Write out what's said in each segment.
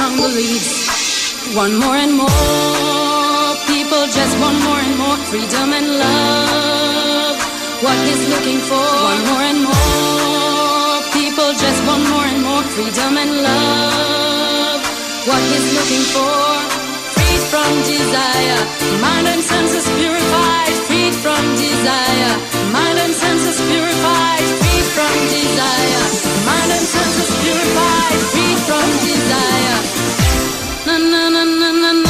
strong beliefs. One more and more people just want more and more freedom and love. What he's looking for? One more and more people just want more and more freedom and love. What he's looking for? Freed from desire, mind and senses purified. Freed from desire, mind and senses purified. Freed from desire, mind and senses purified. Freed from desire na na na na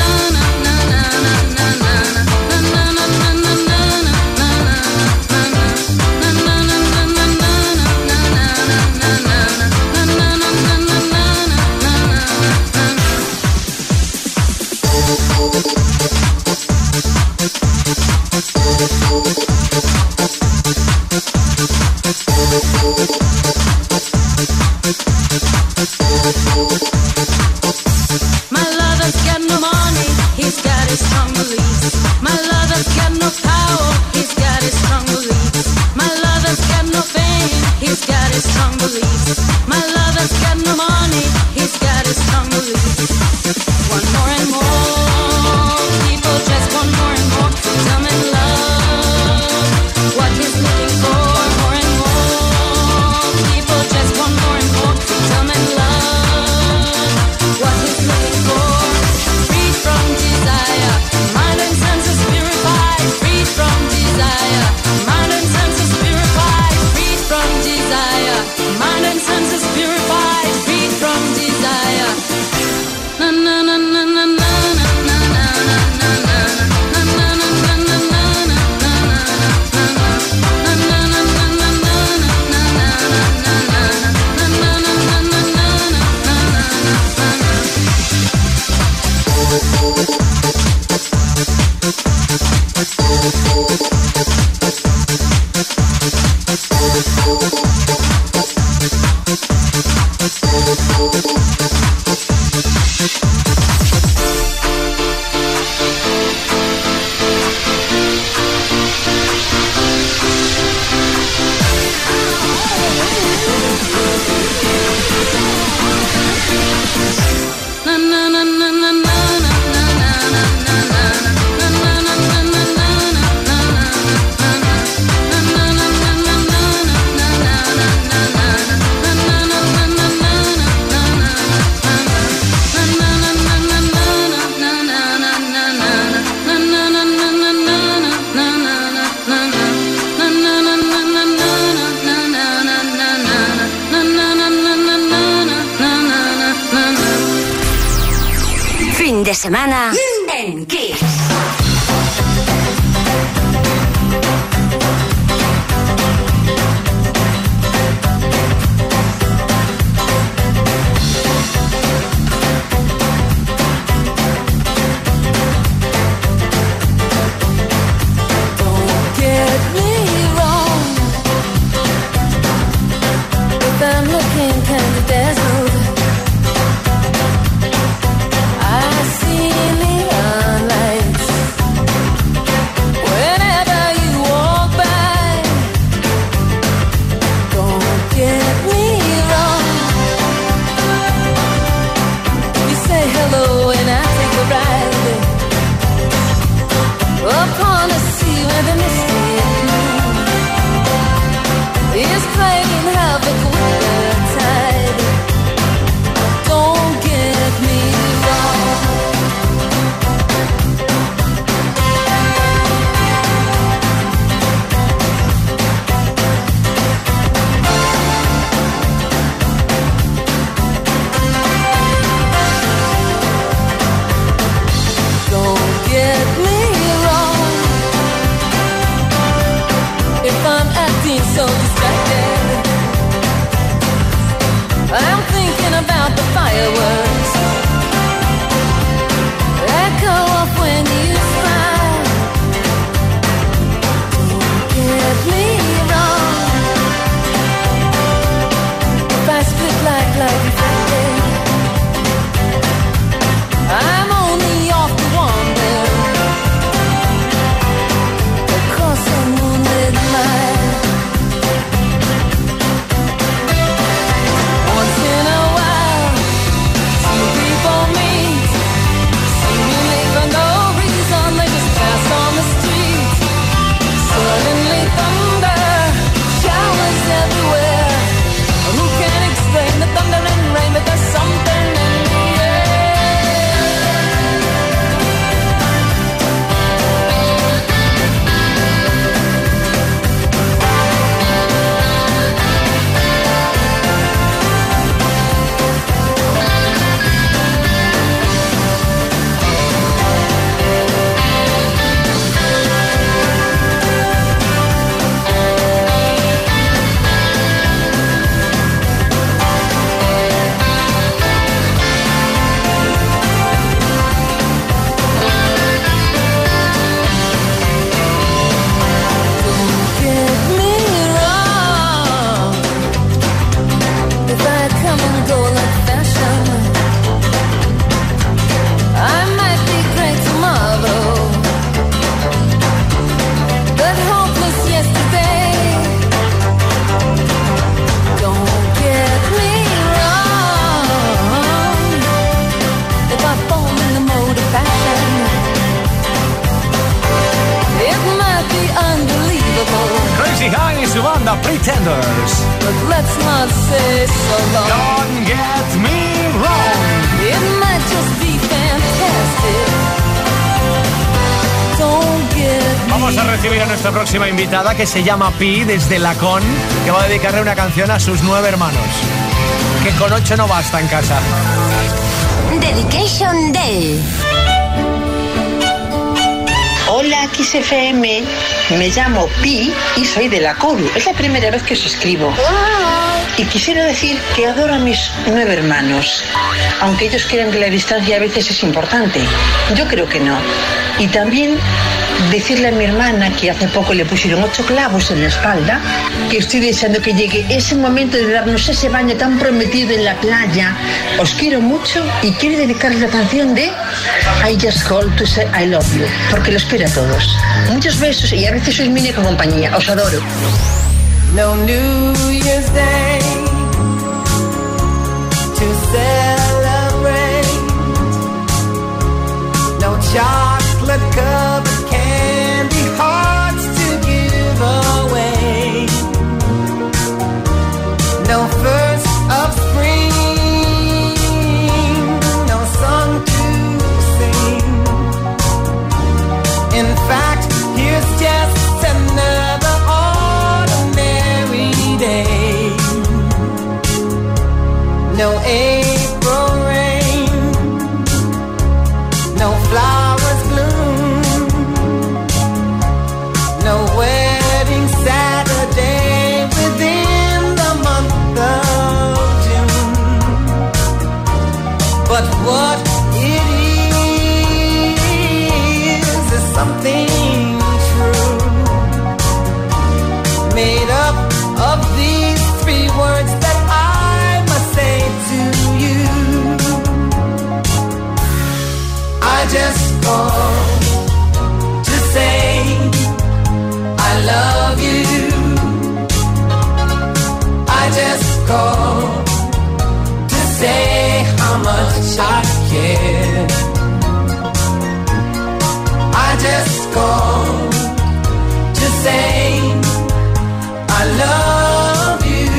que se llama Pi desde Lacón, que va a dedicarle una canción a sus nueve hermanos. Que con ocho no basta en casa. Dedication Day. Hola, XFM. Me llamo Pi y soy de la Coru. Es la primera vez que os escribo. Y quisiera decir que adoro a mis nueve hermanos, aunque ellos crean que la distancia a veces es importante. Yo creo que no. Y también decirle a mi hermana que hace poco le pusieron ocho clavos en la espalda, que estoy deseando que llegue ese momento de darnos ese baño tan prometido en la playa. Os quiero mucho y quiero dedicarles la canción de I Just Call to Say I Love You, porque los quiero a todos. Muchos besos y a veces sois mi única compañía. Os adoro. No first of spring, no song to sing. In fact, here's just another ordinary day. No to say I love you,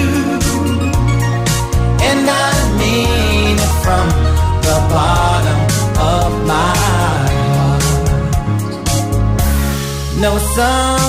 and I mean it from the bottom of my heart. No summer's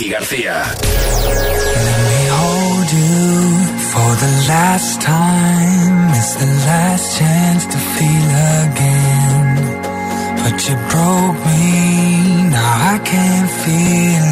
Ricky García. Let me hold you for the last time. It's the last chance to feel again. But you broke me, now I can't feel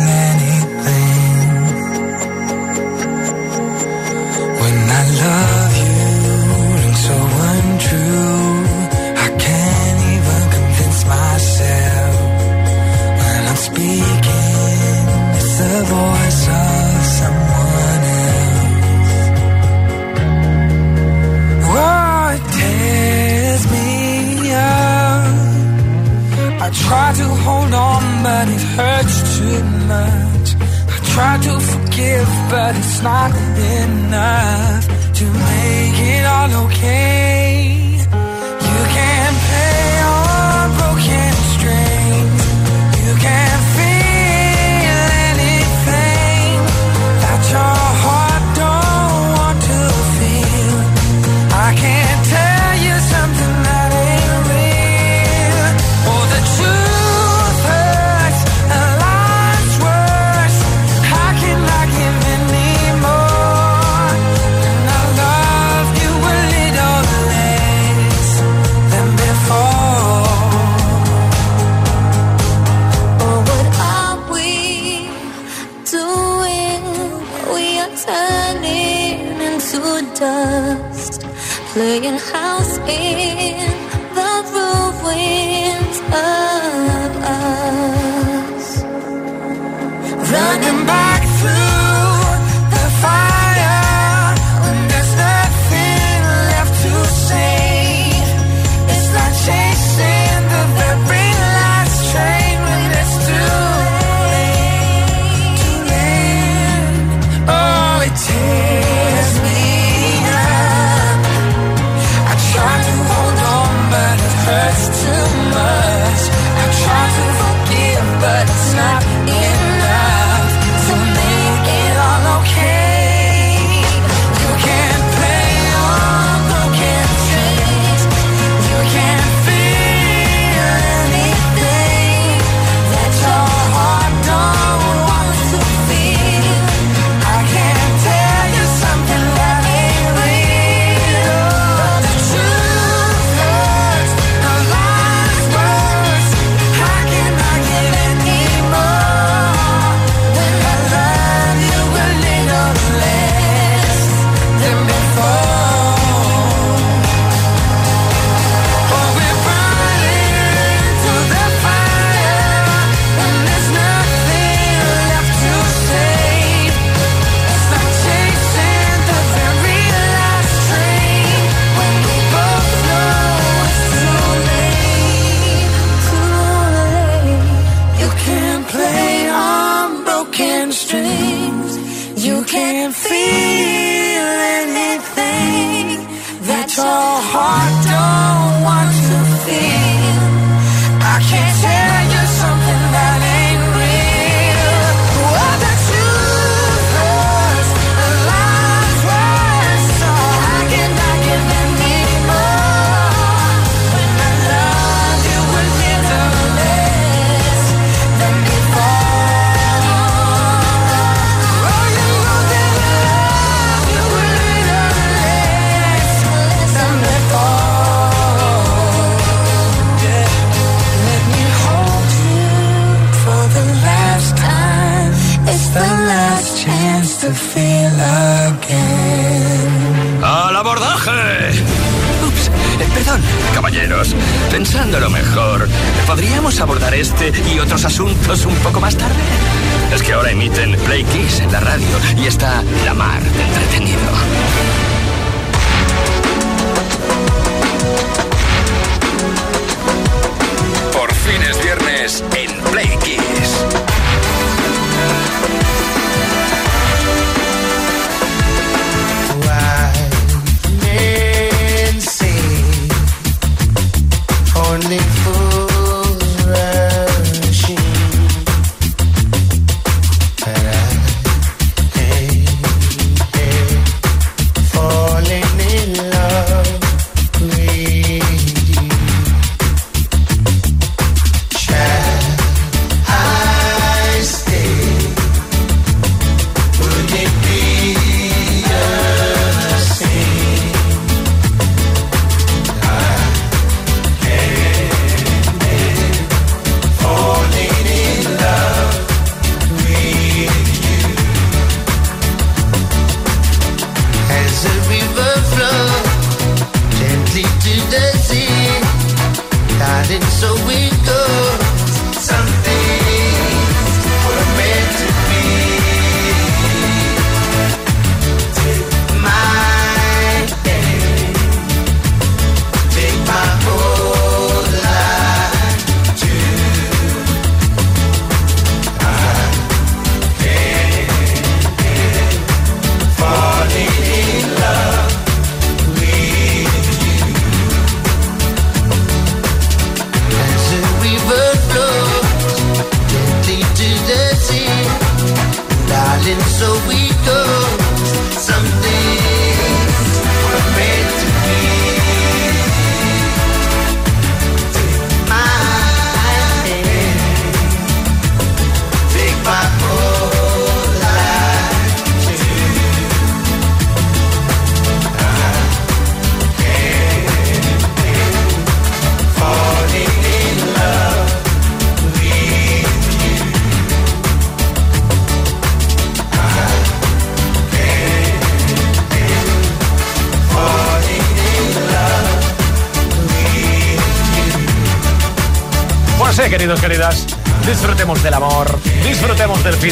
Pensándolo mejor, ¿podríamos abordar este y otros asuntos un poco más tarde? Es que ahora emiten Play Kiss en la radio y está la mar de entretenido. en Play Kiss. so we go.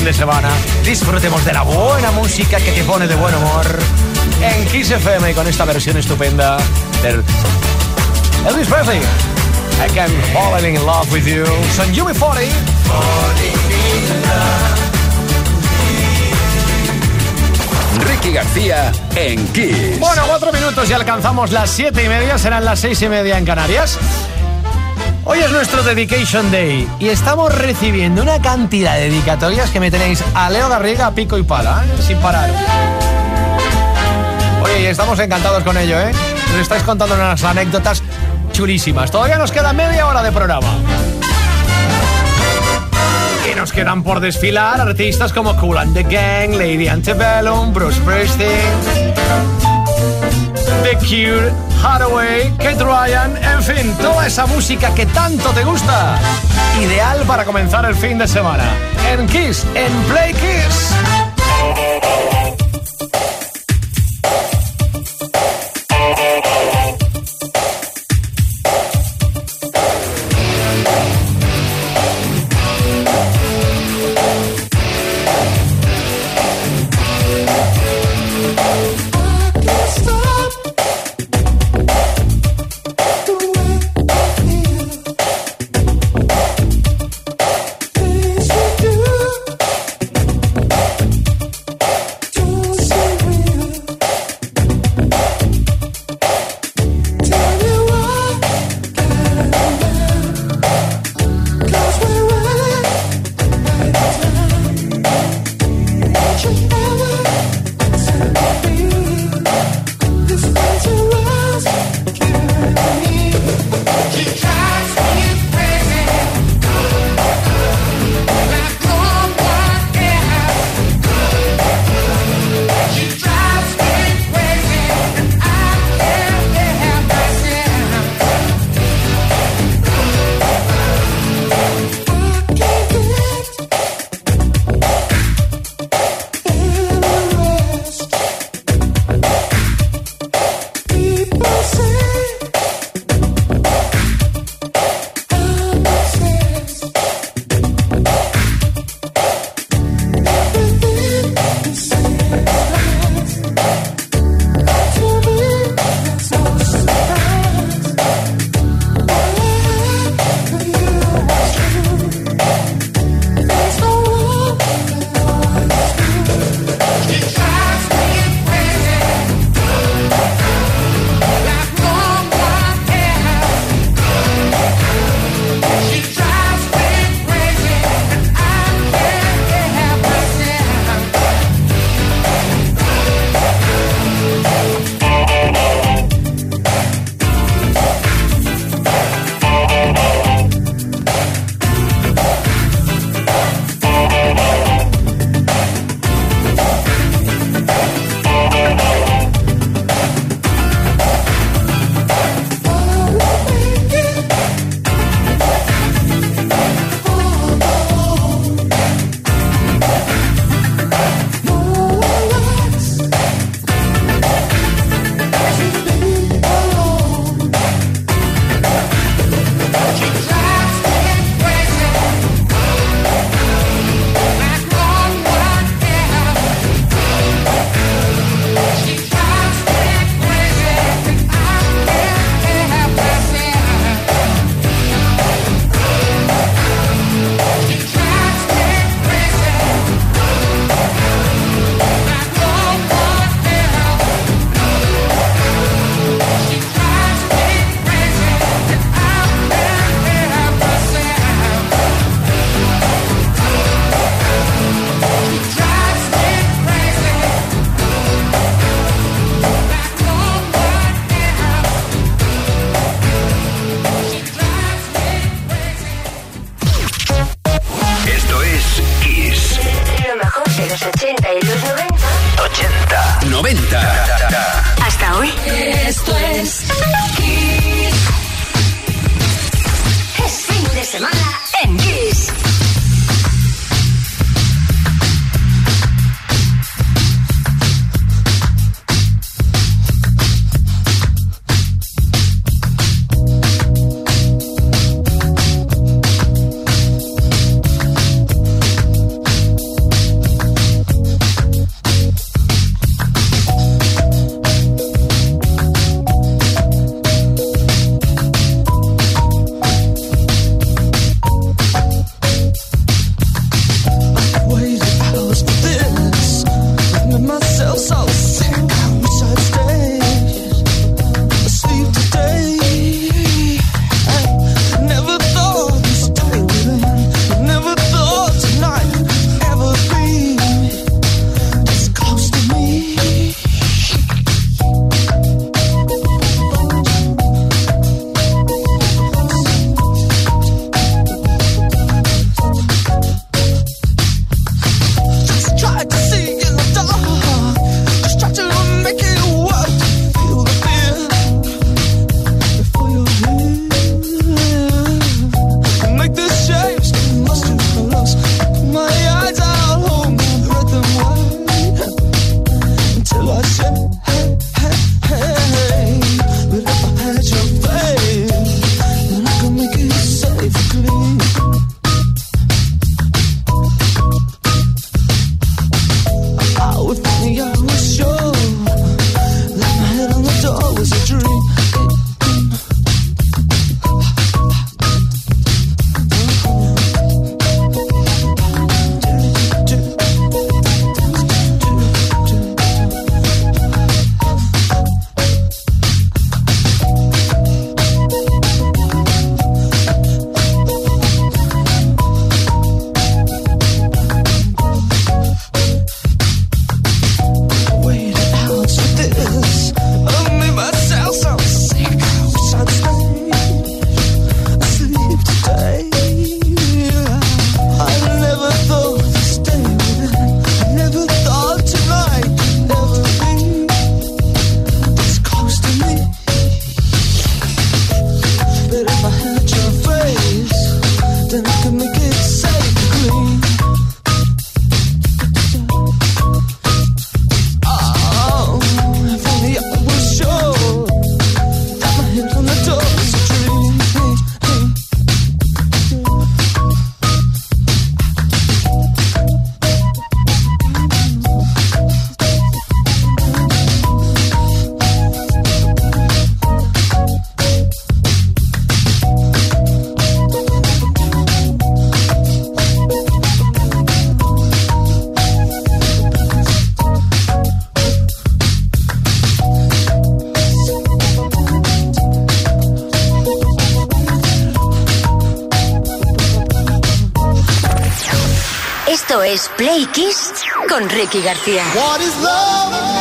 De semana, disfrutemos de la buena música que te pone de buen humor. En Kiss FM con esta versión estupenda del Elvis Presley. I can fall in love with you. Son UB40. Ricky García en Kiss. Bueno, cuatro minutos y alcanzamos las siete y media, serán las seis y media en Canarias. Hoy es nuestro Dedication Day y estamos recibiendo una cantidad de dedicatorias que me tenéis a Leo Garriga, pico y pala, ¿eh? sin parar. Oye, y estamos encantados con ello, ¿eh? Nos estáis contando unas anécdotas chulísimas. Todavía nos queda media hora de programa. Y nos quedan por desfilar artistas como Cool and the Gang, Lady Antebellum, Bruce Springsteen, The Cure, Hathaway, Kate Ryan, en fin, toda esa música que tanto te gusta. Ideal para comenzar el fin de semana. En Kiss, en Play Kiss. Ricky García. What is love?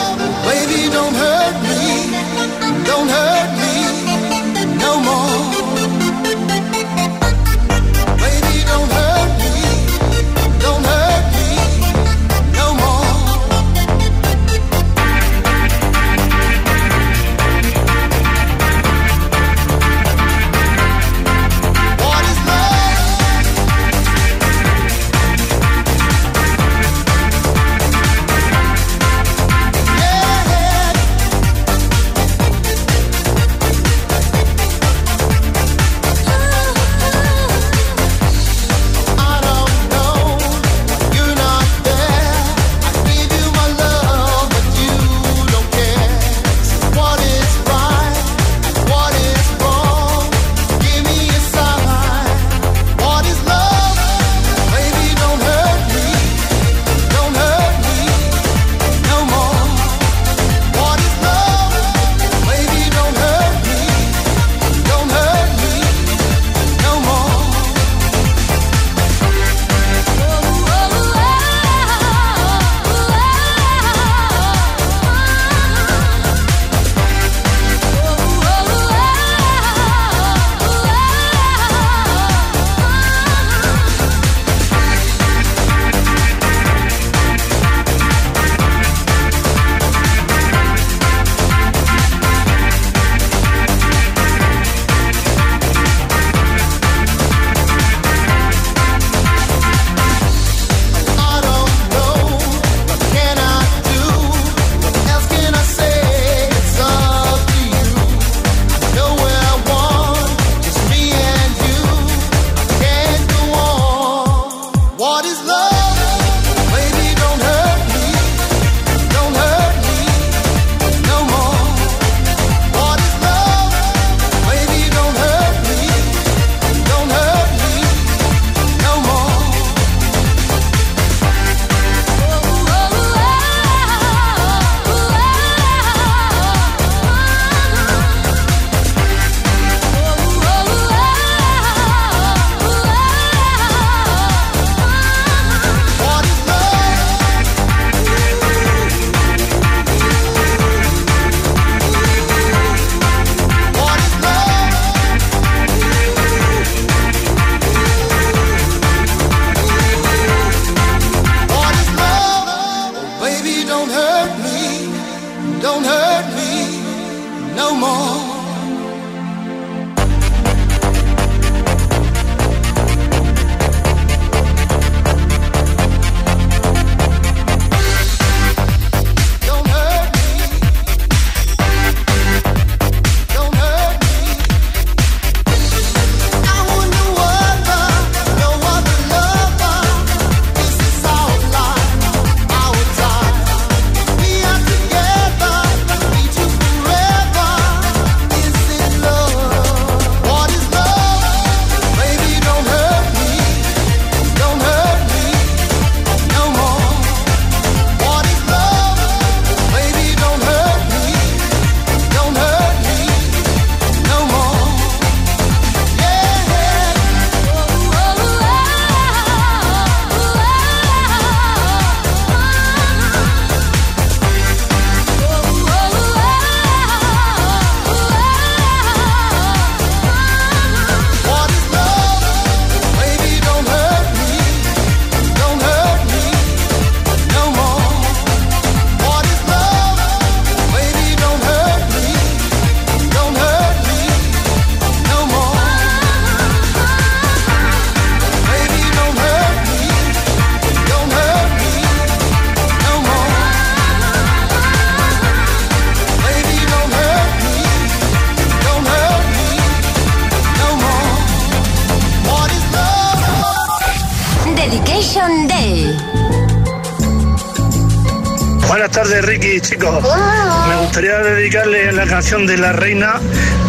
Me gustaría dedicarle la canción de La Reina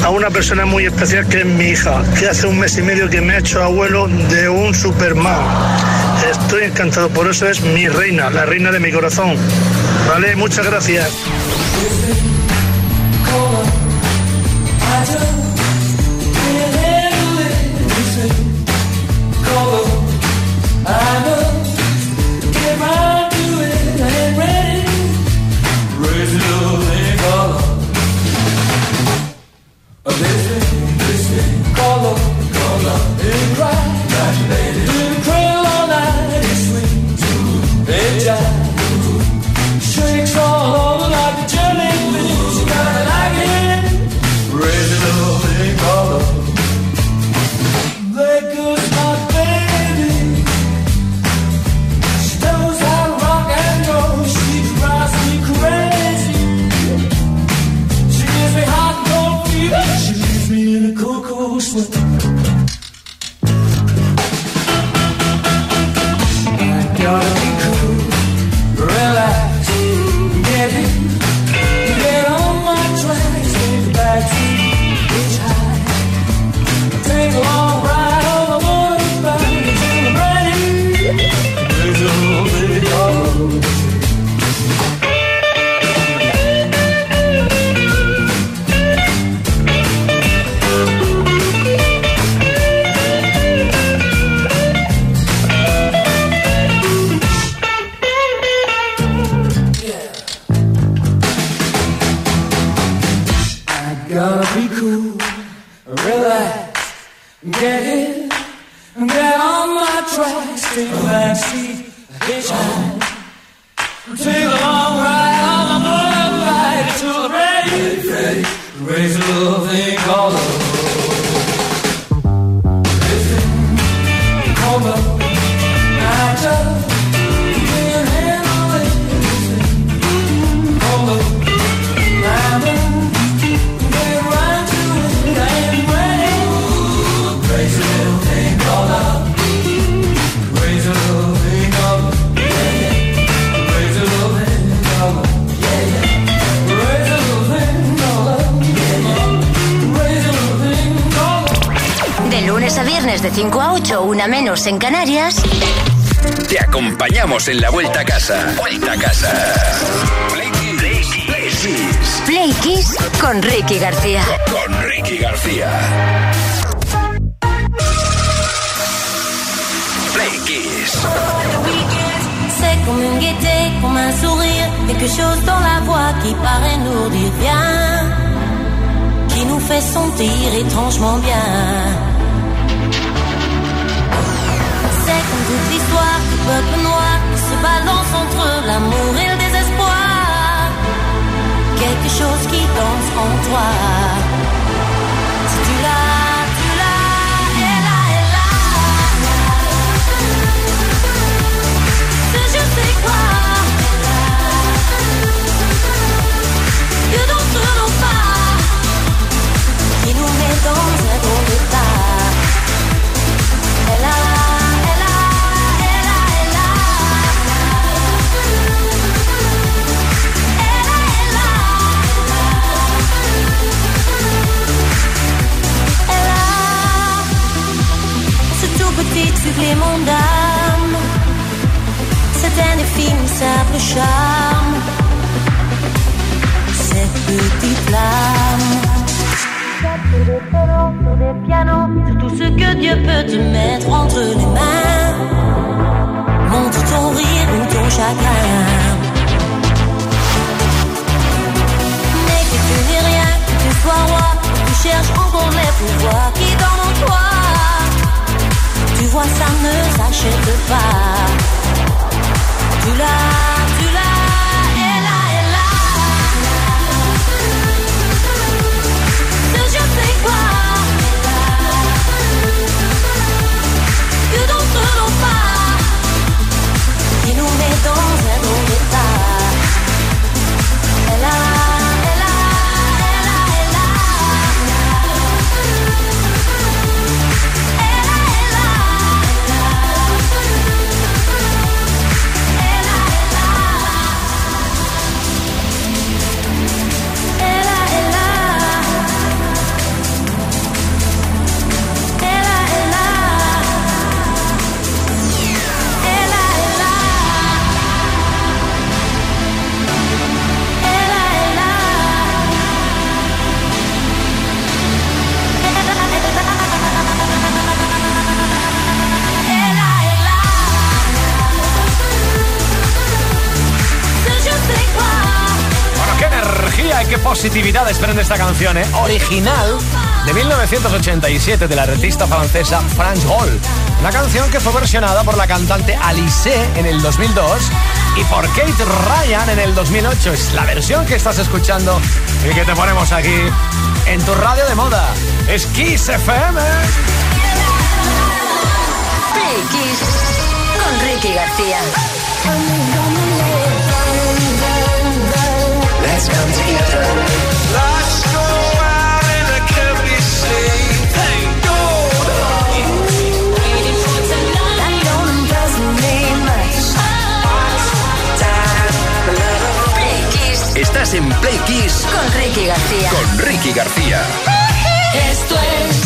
a una persona muy especial que es mi hija, que hace un mes y medio que me ha hecho abuelo de un Superman. Estoy encantado, por eso es mi reina, la reina de mi corazón. Vale, muchas gracias. 5 a 8, una menos en Canarias. Te acompañamos en la vuelta a casa. Vuelta a casa. Play Kiss. Play Kiss. Play Kiss con Ricky García. Con Ricky García. Play Kiss. C'est comme une gaieté, comme un sourire, quelque chose dans la voix qui paraît nous dire bien, qui nous fait sentir étrangement bien. Peuple noir qui se balance entre l'amour et le désespoir. Quelque chose qui danse en toi. Si tu l'as, tu l'as, elle là, elle là. C'est je sais quoi Que d'entre nos pas Qui nous met dans un drôle d'état Elle a, supplément d'âme c'est un indéfinissable charme. Cette petite flamme. Des pianos, sur tout ce que Dieu peut te mettre entre les mains. Montre ton rire ou ton chagrin. Mais que tu n'es rien, que tu sois roi, tu cherches encore les pouvoirs qui toi. Tu vois, ça ne s'achète pas. Qué positividad desprende esta canción, ¿eh? Original de 1987 de la artista francesa France Hall. Una canción que fue versionada por la cantante Alice en el 2002 y por Kate Ryan en el 2008. Es la versión que estás escuchando y que te ponemos aquí en tu radio de moda. Es Kiss FM. Con Ricky García. Let's come together. Let's go out in a candy sleigh. Thank God. That don't impress me much. Play Kiss Estás en Play Kiss con Ricky García. con Ricky García. Esto es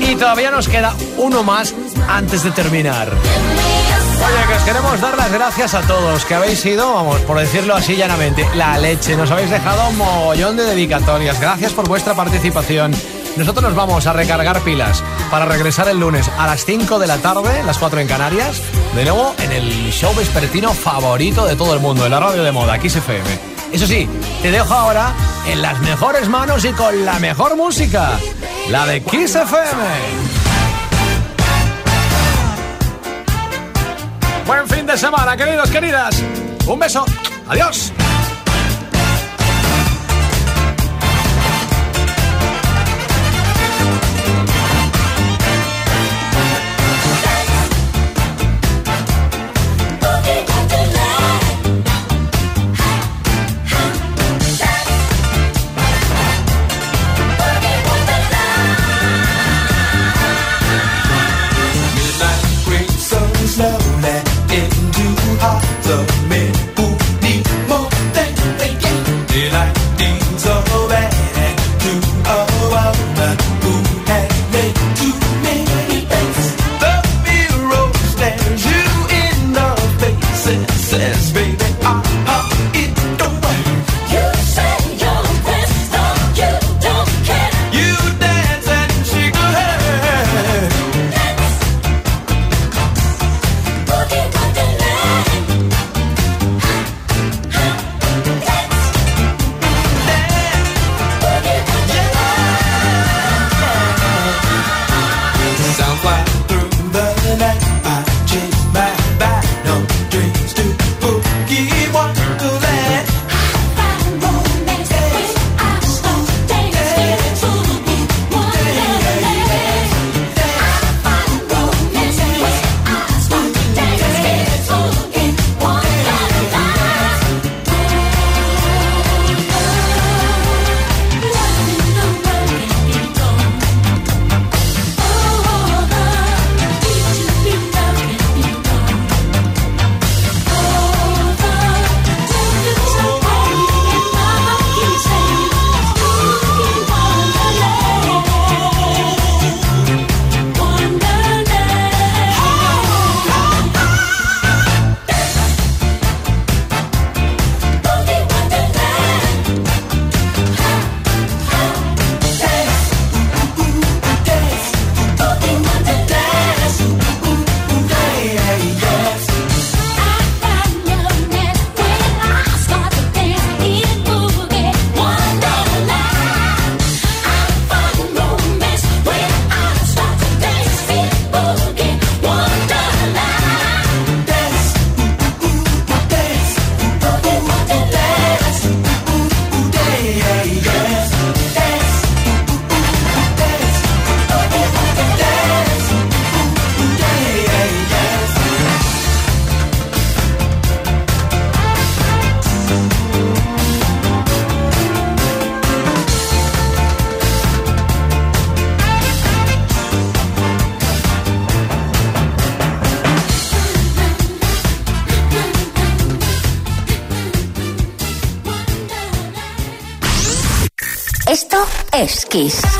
Y todavía nos queda uno más antes de terminar. Oye, que os queremos dar las gracias a todos que habéis sido, vamos, por decirlo así llanamente, la leche. Nos habéis dejado un mogollón de dedicatorias. Gracias por vuestra participación. Nosotros nos vamos a recargar pilas para regresar el lunes a las 5 de la tarde, las 4 en Canarias, de nuevo en el show vespertino favorito de todo el mundo, en la radio de moda, Kiss FM. Eso sí, te dejo ahora en las mejores manos y con la mejor música, la de Kiss FM. Buen fin de semana, queridos, queridas. Un beso. Adiós. Kiss.